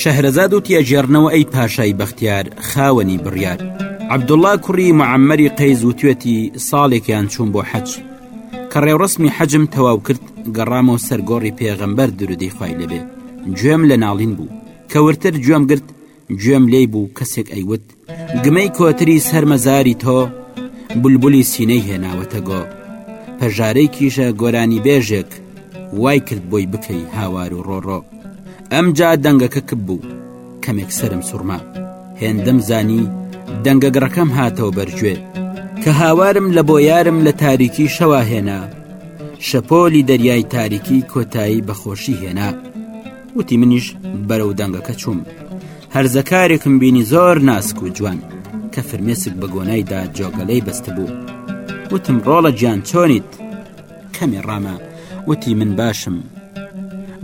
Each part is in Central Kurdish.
شەهرەزاد و تیەگێڕنەوە ئەی پاشای بەختیار خاوەنی بڕیار عبدوڵا کوڕی معەممەری قەیز و توێتی ساڵێکیان چوون بۆ حەج کە ڕێوڕسمی حەجم تەواو کرد گەڕامەوە سەرگۆڕی پێغەمبەر درودی خوای لەبێ گوێم لە ناڵین بوو کەورتر گوێم گرت گوێم لێی بوو کەسێک ئەیوت گمەی کۆتری سەر مەزاری تۆ بولبولی سینەی هێناوەتە گۆ پەژارەی کیژە گۆرانی بێژێک وای کرد بۆی بکەی هاوار و ڕۆڕۆ ئەمجا دەنگەکە کپ بوو کەمێک سرم سوڕما هێندەم زانی دەنگە گڕەکەم هاتەوە بەرگوێ کە هاوارم لە بۆ یارم لە تاریکی شەواهێنا شەپۆلی دەریای تاریکی کۆتایی بەخۆشی هێنا وتی منیش بەرەو دەنگەکە چووم هەرزەکارێکم بینی زۆر ناسک و جوان کە فرمێسک بە گۆنایدا جۆگەلەی بەست بوو وتم ڕۆڵە گیان چۆنیت کەمی ڕامە وتی من باشم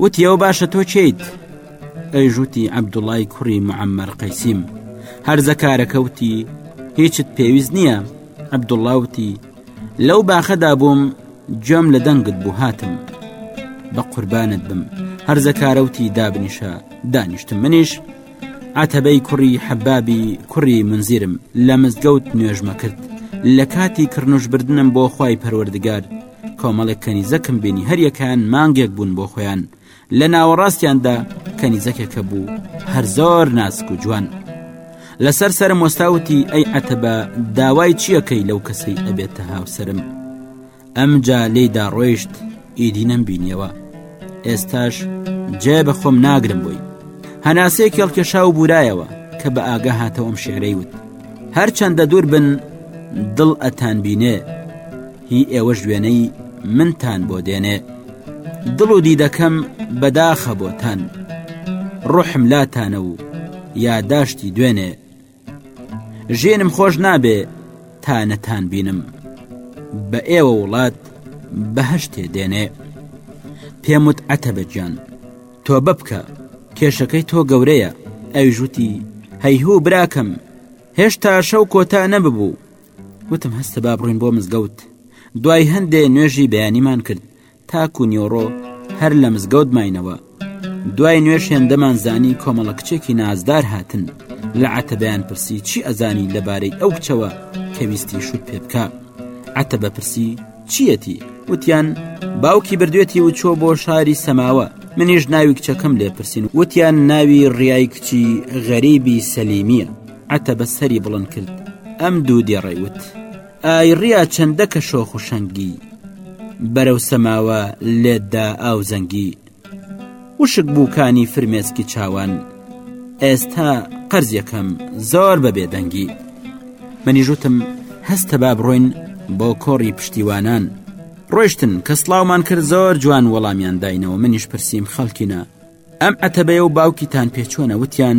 وتی ئەو باشە تۆ چیت ئەیژوتی عەبدوڵای کوڕی معەممەر قەیسیم هەرزەکارەکەوتی هیچت پێویست نییە عەبدوڵاوتی لەو باخەدا بووم گوێم لە دەنگت بوو هاتم بە قوربانت بم هەرزە کارەوتی دابنیشە دانیشتم منیش عتەبەی کوڕی حەبابی کوڕی منزیرم لە مزگەوت نوێژمە کرد لە کاتی کڕنوش بردنم بۆ خی پەروەردگار کۆمەڵێک کەنیزەکم بینی هەریەکان مانگێک بوون بۆ خۆیان لە ناوەڕاستیاندا کەنیزەکێکە بوو هەر زۆر ناسک و جوان لەسەر سرم وەستاوتی ئەی عەتەبە داوای چیەکەی لەو کەسەی ئەبێتە هاوسرم ئەمجا لێدا ڕۆیشت ئیدی نەم بینیەوە ئێستاش جێ بە خۆم ناگرم بووی هەناسێ کێڵکێشا و بورایەوە کە بە ئاگا هاتەوەم شعرەی وت هەرچەندە دوور بن دڵ ئەتان بینێ هی ئێوەش وێنەی منتان بۆ دێنێ دڵ و دیدەکەم بەداخە بۆتان ڕحم لاتانە و یاداشتی دوێنێ ژێنم خۆش نابێ تا نەتان بینم بە ئێوە وڵات بەهشتێ دێنێ پێمت ئەتەبەجان تۆ بەبکە کێشەکەی تۆ گەورەیە ئەویژوتی هەیهوو براکەم هێشتا شەو کۆتا نەببوو وتم هەستە با بڕۆین بۆ مزگەوت دوای هەندێ نوێژی بەیانیمان کرد تاکو نیۆڕۆ هەر لە مزگەوت ماینەوە دوای نوێش هێندەمان زانی کۆمەڵە کچێکی نازدار هاتن لە عتەبیان پرسی چی ئەزانی لەبارەی ئەو کچەوە کەویستی شوت پێ بکە عتە بە پرسی چیەتی وتیان باوکی بردوێتی و چۆ بۆ شاری سەماوە منیش ناوی کچەکەم لێ پرسین وتیان ناوی ڕیای کچی غەریبی سەلیمیە عەتەبە سەری بڵند کرد ئەم دوو دێڕەی وت ئایڕیا چەندە کە شۆخ و شەنگی بەرەو سەماوە لێتدا ئاو زەنگی وشک بووکانی فرمێسکی چاوان ئێستا قەرزیەکەم زۆر بە بێدەنگی منی ژوتم هەستە با بڕۆین بۆ کۆڕی پشتیوانان ڕۆشتن کە سلااومان کرد زۆر جوان وەڵامیان داینەوە منیش پرسییم خەڵکینە ئەم عەتەبەیە و باوکیتان پێچۆنە وتیان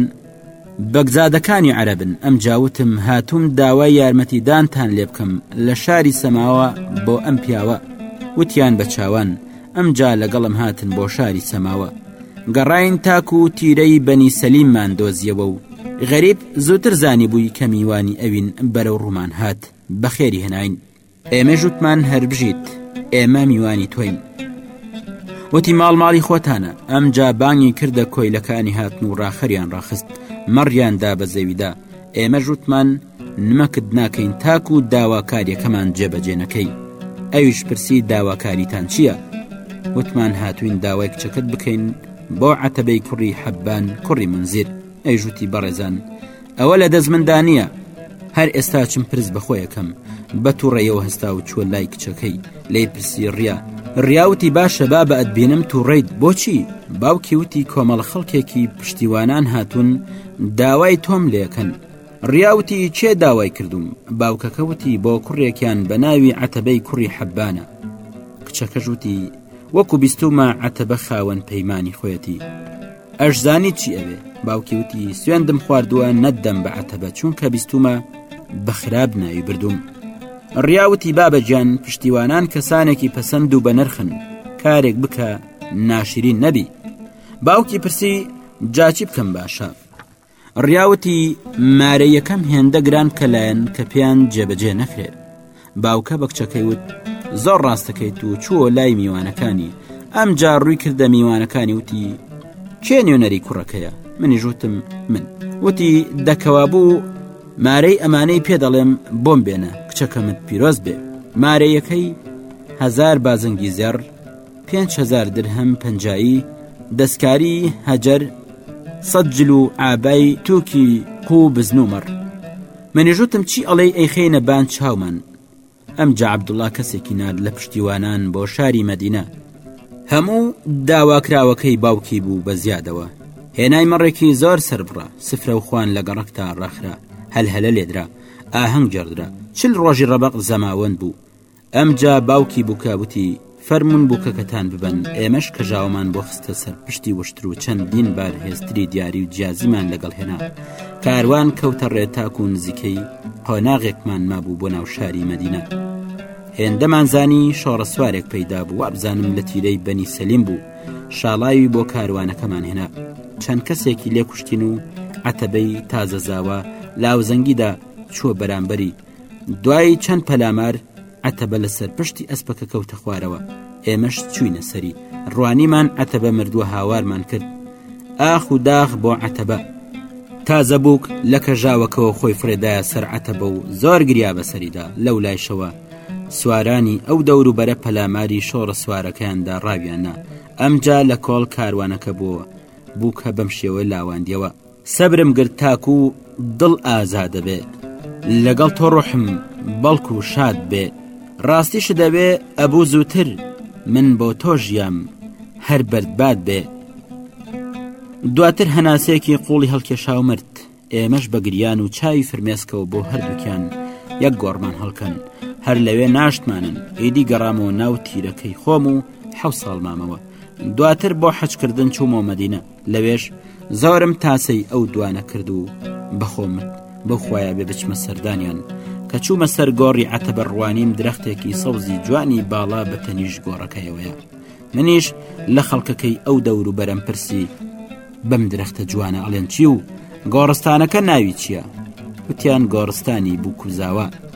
بەگزادەکانی عەربن ئەم جاوتم هاتووم داوای یارمەتیدانتان لێ بکەم لە شاری سەماوە بۆ ئەم پیاوە وتیان بە چاوان ئەمجا لەگەڵم هاتن بۆ شاری سەماوە گەڕین تاکو و تیرەی بەنی سەلیممان دۆزیەوە و غەریب زووتر زانی بووی کە میوانی ئەوین بەرەو ڕوومان هات بەخێری هێناین ئێمەش وتمان هەربژیت ئێمە میوانی تۆین وتی ماڵ ماڵی خۆتانە ئەم جا بانگی کردە کۆیلەکانی هاتن و ڕاخەریان ڕاخست مەڕیاندا بە زەویدا ئێمە ژوتمان نمەکت ناکەین تاکو و داواکاریەکەمان جێبەجێ نەکەی ئەویش پرسی داواکاریتان چییە؟ وتمان هاتوین داوای کچەکەت بکەین بۆ عتەبەی کوڕی حەبان کوڕی منزیر ئەیژوتی بەڕێزان ئەوە لە دەست مندا نییە هەر ئێستا چم پرس بەخۆیەکەم بە تووڕێەوە هەستا و چوە لای کچەکەی لی پرسی ڕیا ڕیاوتی باشە با بە ئەدبینم تووڕیت بۆچی باوکی وتی کۆمەڵ خەڵکێکی پشتیوانان هاتوون داوای تۆم لێکەن ڕیاوتی چێ داوای کردوم باوکەکە وتی بۆ کوڕێکیان بە ناوی عتەبەی کوڕی حەبانە کچەکەژوتی وەکو بیستومە عتەبە خاوەن پەیمانانی خۆەتی ئەش زانی چی ئەوێ باوکی وتی سوێندم خواردووە نەدەم بە عتەبە چونکە بیستومە بە خراپ ناوی بردوم ڕیاوتی بابەجان پشتیوانان کەسانێکی پەسەند و بەنرخن کارێک بکە ناشرین نەبی باوکی پرسی جاچی بکەم باشە ڕیاوتی مارە یەکەم هێندە گران کە لایەن کە پێیان جێبەجێ نەکرێت باوکە بە کچەکەی وت زۆر ڕاستەکەیت و چووە لای میوانەکانی ئەم جار ڕووی کردە میوانەکانی وتی کێ نوێنەری کوڕەکەیە منی ژوتم من وتی دەکەوا بوو مارەی ئەمانەی پێ دەڵێم بۆم بێنە کچەکەمت پیرۆز بێ مارەیەکەی هزار بازنگی زێڕ پێنج هەزار درهم پەنجایی، دەستکاری هەجەر، سەد جل و ئابای تووکی قو و بزنومەڕ. منیژوتم چی ئەڵێی ئەیخێنە بان چاومان. ئەم جا عبدوڵا کەسێکی نرد لە پشتیوانان بۆ شاری مەدینە. هەموو داواکراوەکەی باوکی بوو بە زیادەوە. هێنای مەڕێکی زۆر سربڕە سفرە و خوان لە گەڕەکتا ڕەخرا، هەلهەلە لێدرا، ئاهەنگ جەڕدرا، چل ڕۆژی ڕەبەق زەماوەند بوو. ئەمجا باوکی بووکە وتی فەرمونون بووکەکەتان ببەن ئێمەش کەژاومان بۆ خستە سەر پشتی وشتر و چەندین بار هێستری دیاری و جیازیمان لەگەڵ هێنا کاروان کەوتە ڕێتاک و نزیکەی قۆناغێکمان مابوو بۆ ناو شاری مەدینە هێندەمان زانی شۆڕە سوارێک پەیدا بوو وابزانم لە تیرەی بەنی سەلیم بوو شاڵاوی بۆ کاروانەکەمان هێنا چەند کەسێکی لێ کوشتین و عتەبەی تازەزاوە لاوزەنگیدا چوە بەرامبەری دوایی چەند پەلامار ئەتەبە لە سەرپشتی ئەسپەکە کەوتە خوارەوە ئێمەش چوینە سەری ڕوانیمان ئەتەبە مردووە هاوارمان کرد ئاخ و داغ بۆ عەتەبە تازە بووک لە کەژاوەکەەوە خۆی فرێدایە سەرعەتە بە و زۆر گریا بەسەریدا لەو لایشەوە سوارانی ئەو دەوروبەرە پەلاماری شۆڕە سوارەکەیاندا ڕاویانە ئەمجا لە کۆڵ کاروانەکە بووە بووکە بەم شێوە لاواندیەوە سەبرم گرت تاکو دڵ ئازادە بێ لەگەڵ تۆ ڕۆحم بەڵک و شاد بێ ڕاستیشت دەوێ ئەبوو زووتر من بۆ تۆ ژیام هەر بەردبات بێ دواتر هەناسێکی قوڵی هەڵکێشاو مرد ئێمەش بە گریان و چاوی فرمێسکەوە بۆ هەردووکیان یەک گۆڕمان هەڵکەن هەر لەوێ ناشتمانن ئیدی گەڕامەوە ناو تیرەکەی خۆم و حە ساڵ مامەوە دواتر بۆ حەجکردن چوومەوە مەدینە لەوێش زۆرم تاسەی ئەو دوانە کرد و بەخۆمت بەو خۆیان بێ بچمە سەردانیان کە چوومە سەر گۆڕی عتەبە ڕوانیم درەختێکی سەوزی جوانی باڵا بە تەنیش گۆڕەکەیەوەیە منیش لە خەڵکەکەی ئەو دەور و بەرەم پرسی بەم درەختە جوانە ئەڵێن چی و گۆڕستانەکە ناوی چییە؟ وتیان گۆڕستانی بووکوزاوە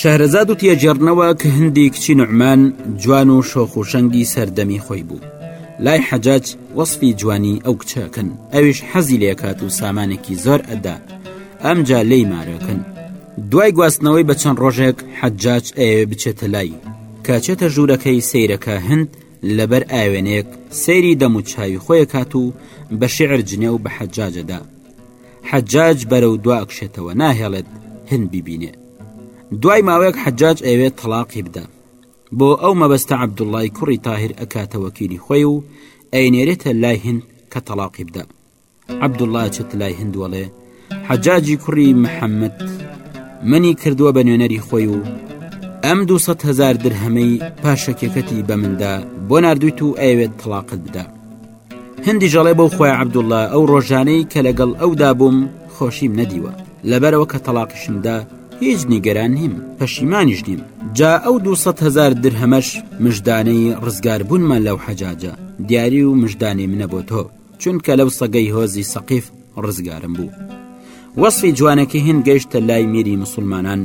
شەهرەزاد و تیەجێڕنەوە کە هندی کچی نوعمان جوان و شۆخ و شەنگی سەردەمی خۆی بوو لای حەجاج وەسفی جوانی ئەو کچەکەن ئەویش حەزی لێکات و سامانێکی زۆر ئەدا ئەمجا لێی مارەکەن دوای گواستنەوەی بە چەند ڕۆژێک حەجاج ئەوێ بچێتە لای کاچێتە ژوورەکەی سەیرەکە هەند لەبەر ئاوێنێک سەیری دەم و چاوی خۆیە کات و بە شعر جنێ و بە حەجاجەدا حەجاج بەرە و دواکشێتەوە ناهێڵێت هەند ببینێ دوای ماوەیەک حەجاج ئەیەوێت تەڵاقی بدا بۆ ئەو مەبەستە عەبدوڵای کوڕی تاهر ئەکاتە وەکیلی خۆی و ئەینێرێتە لای هند کە تەڵاقی بدا عەبدوڵا چێت لای هندوەڵێ حەجاجی کوڕی محەممەد منی کردووە بە نوێنەری خۆی و ئەم دو هزار درهەمەی پاشەکێکەتی بە مندا بۆ نردویت و ئەوێت تەلاقت بدا هندی ژەڵێ بەو خۆی عبدوڵە ئەو ڕۆژانەی کە لەگەڵ ئەودا بووم خۆشیم نەدیوە لەبەرەوە کە تەلاقیشمدا هیچ نیگەران نیم پەشیمانیش نیم جا ئەو دو هزار درهەمەش مژدانەی ڕزگار بوونمان لەو حەجاجە دیاری و مژدانی منە بۆ تۆ چونکە لەو سەگەی هۆزی سەقیف ڕزگارم بوو وەصفی جوانەکە هێن گەشتە لای میری مسلمانان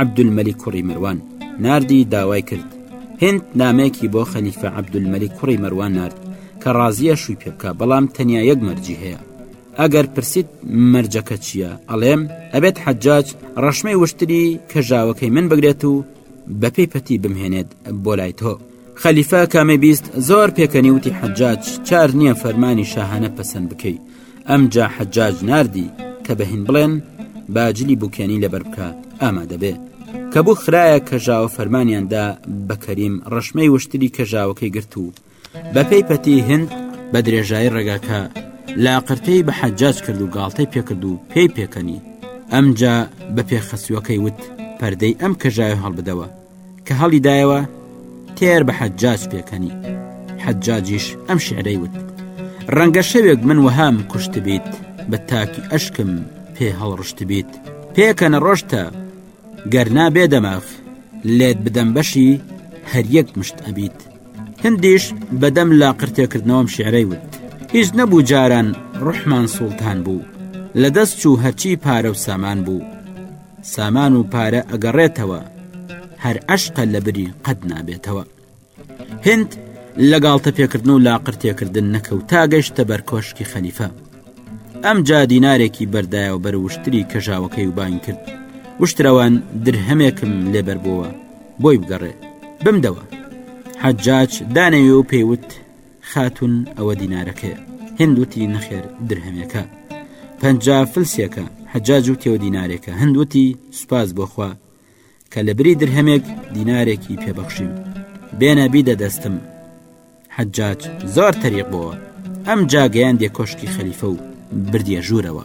عبدولمەلی کوڕی مەروان ناردی داوای کرد هند نامێکی بۆ خەلیفە عبدولمەلی کوڕی مەروان نرد کە ڕازیە شووی پێ بکە بەڵام تەنیا یەک مەرجی هەیە ئەگەر پرسیت مەرجەکە چییە ئەڵێم ئەبێت حەجاج ڕەشمەی وشتری کەژاوەکەی من بگرێت و بەپی پەتی بمهێنێت بۆ لای تۆ خەلیفە کامەی بیست زۆر پێکەنی وتی حەجاج چار نییە فەرمانی شاهانە پەسەند بکەیت ئەمجا حەجاج نردی کە بەهین بڵێن باجلی بووکێنی لەبەر بکە ئامادەبێ کە بوو خراە کەژاوە فەرمانیاندا بە کەریم ڕەشمەی وشتری کەژاوەکەی گرت و بەپێی پەتی هند بە درێژایی ڕێگاکە لاقرتەی بە حەجاج کرد و گاڵتەی پێکرد و پێی پێکەنی ئەمجا بە پێخەسوەکەی وت پەردەی ئەم کەژاوە هەڵبدەوە کە هەڵی دایەوە تێر بە حەجاج پێکەنی حەجاجیش ئەم شعرەی وت ڕەنگە شەوێک من وەهام کوشت بیت بە تاکی ئەشکم پێ هەڵڕشت بیت پێکەنە ڕۆشتە گەر نابێ دەماغ لێت بدەم بەشی هەریەک مشت ئەبیت هندیش بەدەم لا قرتێکردنەوەم شعرەی وت هیچ نەبوو جاران ڕحمان سوڵتان بوو لە دەست چوو هەرچی پارە و سامان بوو سامان و پارە ئەگەڕێتەوە هەر ئەشقە لە بری قەت نابێتەوە هند لەگاڵتە پێکردن و لاقرتێکردن نەکەوت تا گەشتە بەر کۆشکی خەلیفە ئەم جا دینارێکی بەردایە و بەروشتری کەژاوەکەی و بان کرد وشترەوان درهەمێکم لێبەربووە بۆی بگەڕێ بمدەوە حەجاج دانەوی و پێیوت خاتوون ئەوە دینارەکەیە هند وتی نەخێر درهمێکە پەنجا فلسێکە حەجاج و تێوە دینارێکە هند وتی سوپاس بۆخوا کە لە بری درهمێک دینارێکی پێبەخشیم بێنە بیدە دەستم حەجاج زۆر تەریق بووە ئەم جاگەیان دێ کۆشکی خەلیفە و بردیە ژوورەوە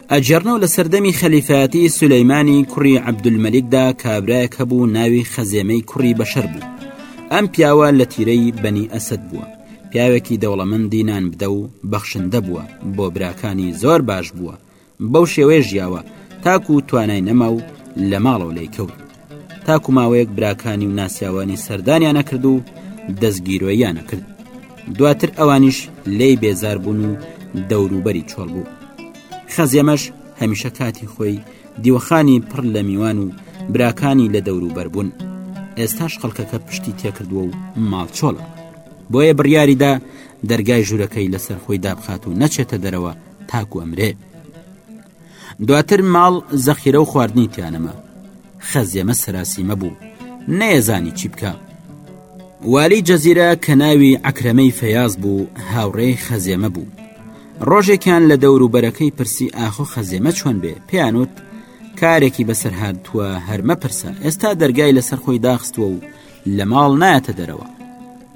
ئەگێڕنەوە لە سەردەمی خەلیفایەتی سولەیمانی کوڕی عەبدولمەلیکدا کابرایەک هەبوو ناوی خەزێمەی کوڕی بەشەر بوو ئەم پیاوە لە تیرەی بەنی ئەسد بووە پیاوێکی دەوڵەمەندی نان بدە و بەخشندە بووە بۆ براکانی زۆر باش بووە بەو شێوەیە ژیاوە تاکو توانای نەما و لە ماڵەوە لی کەوت تاکو ماوەیەک براکانی و ناسیاوانی سەردانیان نەکرد و دەستگیرۆیان نەکرد دواتر ئەوانیش لێی بێزار بوون و دەوروبەری چۆڵ بوو خەزیەمەش هەمیشە کاتی خۆی دیوەخانی پڕ لە میوان و براکانی لە دەوروبەر بوون ئێستاش خەڵکەکە پشتی تێکردووە و ماڵچۆڵە بۆیە بڕیاریدا دەرگای ژوورەکەی لەسەر خۆی دابخات و نەچێتە دەرەوە تاکو ئەمرێ دواتر ماڵ زەخیرە و خواردنی تیانەما خەزیێمە سەراسیمە بوو نەیەزانی چی بکە والی جەزیرە کە ناوی ئەکرەمەی فەیاز بوو هاوڕێی خەزیێمە بوو ڕۆژێکیان لە دەور و بەرەکەی پرسی ئاخۆ خەزیێمە چۆن بێ پێیانوت کارێکی بەسەر هاتووە هەرمە پرسە ئێستا دەرگای لەسەر خۆی داخستووە و لە ماڵ نایەتە دەرەوە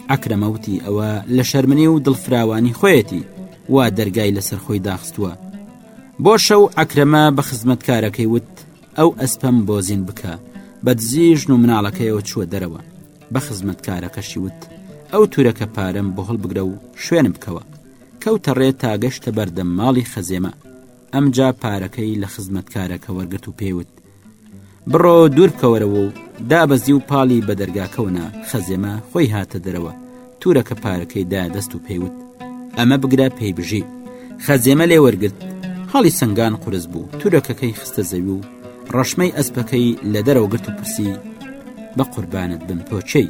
ئەکرەمەوتی ئەوە لە شەرمنی و دڵفراوانی خۆیەتی وا دەرگای لەسەر خۆی داخستووە بۆ شەو ئەکرەمە بە خزمەتکارەکەی وت ئەو ئەسپەم بۆ زین بکە بە دزی ژن و مناڵەکەیەوە چووە دەرەوە بە خزمەتکارەکەشی وت ئەو تورەکە پارەم بۆ هەڵبگرە و شوێنم بکەوە کەوتە ڕێ تا گەشتە بەردەم ماڵی خەزێمە ئەمجا پارەکەی لە خزمەتکارەکە وەرگرت و پێوت بڕۆ دوور بکەوەرەوە و دابەزی و پاڵی بە دەرگاکەونە خەزێمە خۆی هاتە دەرەوە تورەکە پارەکەی دا دەست و پێیوت ئەمە بگرە پێی بژی خەزێمە لێ وەرگرت هەڵی سنگان قرس بوو تورەکەکەی خستە زەوی و ڕەشمەی ئەسپەکەی لە دەرەوە گرت و پرسی بە قوربانت بم تۆچەی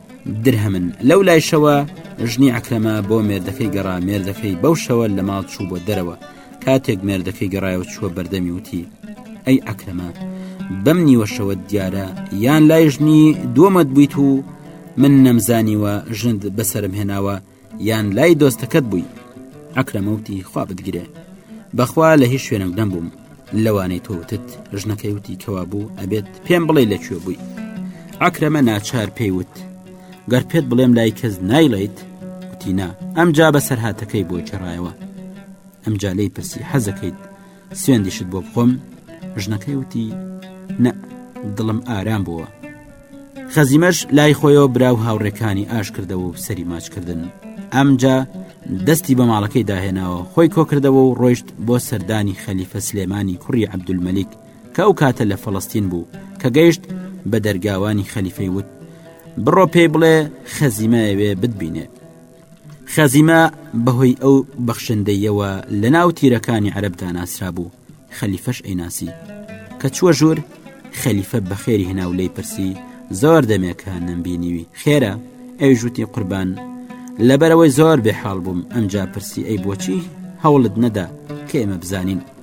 درهمن لەو لایشەوە ژنی ئەکرەمە بۆ مێردەکەی گەڕا مێردەکەی بەو شەوە لە ماڵ چوو بۆ دەرەوە کاتێک مێردەکەی گەڕایەوە چووە بەردەمی وتی ئەی ئەکرەمە بەم نیوەشەوە دیارە یان لای ژنی دووەمەت بوویت و من نەمزانیوە ژند بەسرم هێناوە یان لای دۆستەکەت بووی ئەکرەمەوتی خوا بتگرێ بەخوا لە هیچ شوێنم دەم بووم لەوانەی تۆوتت ژنەکەیوتی کەوا بوو ئەبێت پێم بڵێ لەکوێ بووی ئاکرەمە ناچار پێیوت گەر پێت بڵێم لای کەس نایڵیت وتینا ئەم جا بە سەرهاتەکەی بۆ چڕایەوە ئەمجا لی پرسی حەزەکەیت سوێندیشت بۆ بخۆم ژنەکەی وتی نە دڵم ئارام بووە خەزیمەش لای خۆیەوە براو هاوڕێکانی ئاش کردەوە و سەری ماچکردن ئەمجا دەستی بە ماڵەکەی داهێناوە خۆی کۆکردەوە و ڕۆیشت بۆ سەردانی خەلیفە سلێمانی کوڕی عبدولمەلیک کە ئەو کاتە لە فەڵستین بوو کە گەیشت بە دەرگاوانی خەلیفەی وت بڕۆ پێی بڵێ خەزیمایەوێ بتبینێ خەزیمە بەهۆی ئەو بەخشندەیەوە لە ناو تیرەکانی عەربدا ناسرا بوو خەلیفەش ئەیناسی کە چووە ژوور خەلیفە بەخێری هێنا و لی پرسی زۆر دەمێکە نەمبینیوی خێرە ئەوی ژووتی قوربان لەبەرەوەی زۆر بێحاڵ بووم ئەمجا پرسی ئەی بۆچی هەوڵت نەدا کە ئێمە بزانین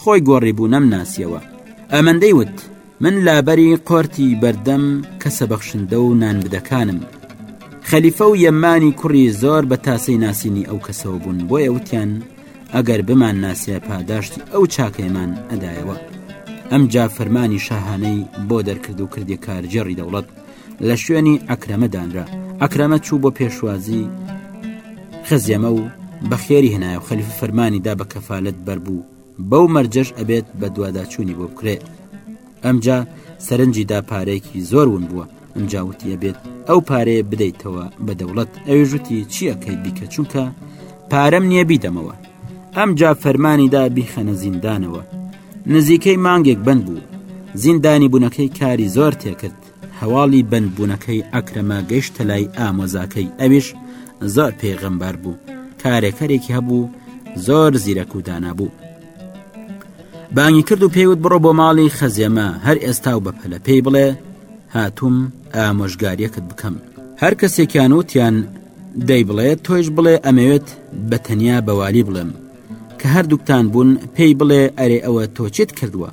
خۆی گۆڕی بوو نەم ناسیەوە ئەمەندەی وت من لابەری قۆرتی بەردەم کەسە بەخشندە و نان بدەکانم خەلیفە و یەمانی کوڕی زۆر بە تاسەی ناسینی ئەو کەسەوە بوون بۆیە وتیان ئەگەر بمان ناسیە پاداشتی ئەو چاکەیەمان ئەدایەوە ئەمجا فەرمانی شاهانەی بۆ دەرکرد و کردی کارجێڕی دەوڵەت لە شوێنی ئەکرەمە دانرا ئەکرەمە چوو بۆ پێشوازی خزیەمە و بەخێری هێنایە و خەلیف فەرمانی دا بە کەفاالت بەربوو بەو مەرجەش ئەبێت بە دوواداچوونی بۆ بکرێت ئەمجا سەرنجیدا پارێکی زۆر ون بووە ئەمجاوتی ئەبێت ئەو پارەیە بدەیتەوە بە دەوڵەت ئەوێژوتی چیەکەیت بیکە چونکە پارەم نییە بیدەمەوە ئەمجا فەرمانیدا بیخەنە زیندانەوە نزیکەی مانگێک بند بوو زیندانی بوونەکەی کاری زۆر تێکرد هەواڵی بەند بوونەکەی ئەکرەمە گەیشتە لای ئامۆزاکەی ئەویش زۆر پێغەمبار بوو کارێکەرێکی هەبوو زۆر زیرەک و دانا بوو بانگی کرد و پێوت بڕۆ بۆ ماڵی خەزێمە هەر ئێستا و بەپەلە پێی بڵێ هاتووم ئامۆژگاریەکت بکەم هەر کەسێکیان وتیان دەی بڵێ تۆیش بڵێ ئەمەوێت بە تەنیا بەوالی بڵێم کە هەردووکتان بوون پێی بڵێ ئەرێ ئەوە تۆچێت کردووە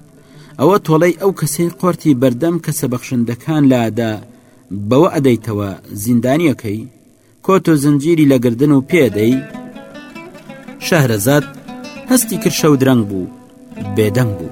ئەوە تۆڵەی ئەو کەسەی قۆرتی بەردەم کەسە بەخشندەکان لادا بەوە ئەدەیتەوە زیندانی ئەکەی کۆت و زنجیری لە گردن و پێ دەی شەهرەزاد هەستی کرد شەو درەنگ بوو بێدەنگ بوو.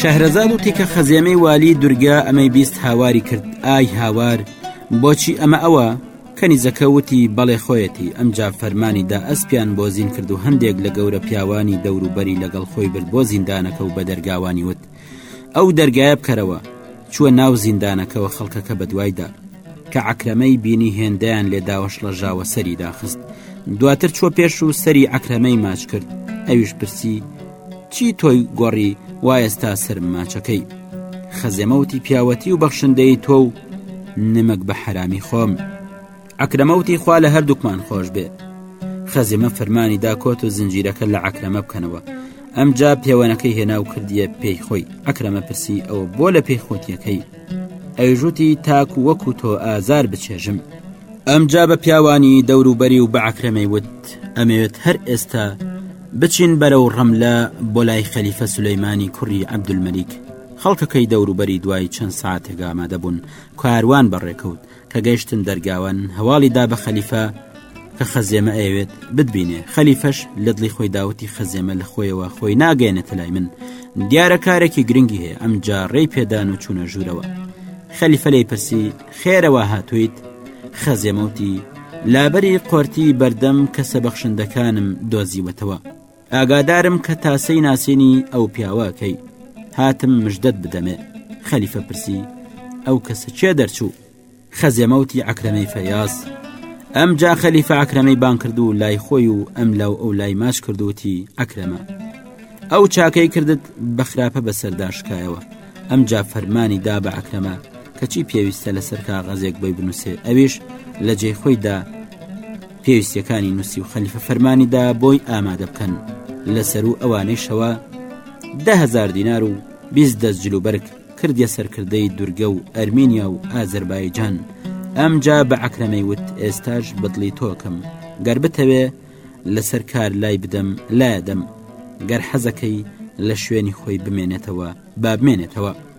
شەهرەزاد و تیکە خەزێمەی والی دورگە ئەمەی بیست هاواری کرد ئای هاوار بۆچی ئەمە ئەوە کەنیزەکە وتی بەڵێ خۆیەتی ئەمجا فەرمانی دا ئەسپیان بۆ زین کرد و هەندێک لە گەورە پیاوانی دەوروبەری لەگەڵ خۆی برد بۆ زیندانەکە و بە دەرگاوانی وت ئەو دەرگایە بکەرەوە چووە ناو زیندانەکەەوە خەڵکەکە بە دوایدا کە عکرەمەی بینی هێندەیان لێ داوەشڵەژاوە سەری داخست دواتر چوە پێش و سەری عکرەمەی ماچ کرد ئەویش پرسی چی تۆی گۆڕی وایستا سەر ماچەکەی خەزێمەوتی پیاوەتی و بەخشندەی تۆ و نمەک بە حرامی خۆم. عەکرەمە وتی خوا لە هەردووکمان خۆش بێ خەزیمە فەرمانی دا کۆت و زنجیرەکە لە عەکرەمە بکەنەوە ئەمجا پێوەنەکەی هێنا و کردیە پێی خۆی ئەکرەمە پرسی ئەوە بۆ لە پێی خۆتیەکەی ئەیژوتی تاکو وەکو تۆ ئازار بچێژم ئەمجا بە پیاوانی دەوروبەری و بەعکرەمەی وت ئەمەوێت هەر ئێستا بچین بەرە و ڕەملە بۆ لای خەلیفە سولەیمانی کوڕی عەبدولمەلیک خەڵکەکەی دەوروبەری دوای چەند ساعتێک ئامادەبوون کاروان بەڕێکەوت کە گەیشتن دەرگاوان هەواڵی دا بە خەلیفە کە خەزێمە ئەوێت بتبینێ خەلیفەش لە دڵی خۆی داوتی خەزێمە لە خۆیەوە خۆی ناگەێنێتە لای من دیارە کارێکی گرنگی هەیە ئەم جا ڕێی پێدان و چوونە ژوورەوە خەلیفە لی پرسی خێرەوە هاتوویت خەزێمەوتی لابەری قۆرتی بەردەم کەسە بەخشندەکانم دۆزیوەتەوە ئاگادارم کە تاسەی ناسینی ئەو پیاوە کەی هاتم مژدەت بدەمێ خەلیفە پرسی ئەو کەسە چێ دەرچوو خەزێمەوتی ئەکرەمەی فەیاز ئەم جا خەلیفە ئەکرەمەی بان کرد و لای خۆی و ئەم لاو ئەو لای ماچ کردوتی ئەکرەمە ئەو چاکەی کردت بە خراپە بەسەردا شکایەوە ئەم جا فەرمانی دا بە ئەکرەمە کەچی پێویستە لەسەر کاغەزێک بۆی بنووسێ ئەویش لە جێ خۆیدا پێویستیەکانی نووسی و خەلیفە فەرمانی دا بۆی ئامادە بکەن لە سەرو ئەوانەی شەوە دههزار دینار و بیست دەست جلوبەرگ کردە سەرکردەی دورگە و ئەرمینیا و ئازربایجان ئەمجا بە عکرەمەی وت ئێستاش بەدڵی تۆکەم گەر بتەوێ لەسەر کار لای بدەم لایەدەم گەر حەزەکەی لە شوێنی خۆی بمێنێتەوە بابمێنێتەوە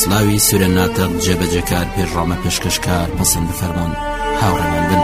سلاوی سورە ناتق جێبەجێکار پێشڕامە پێشکەشکار پەسەند بفەرموون هاوڕێمان بن.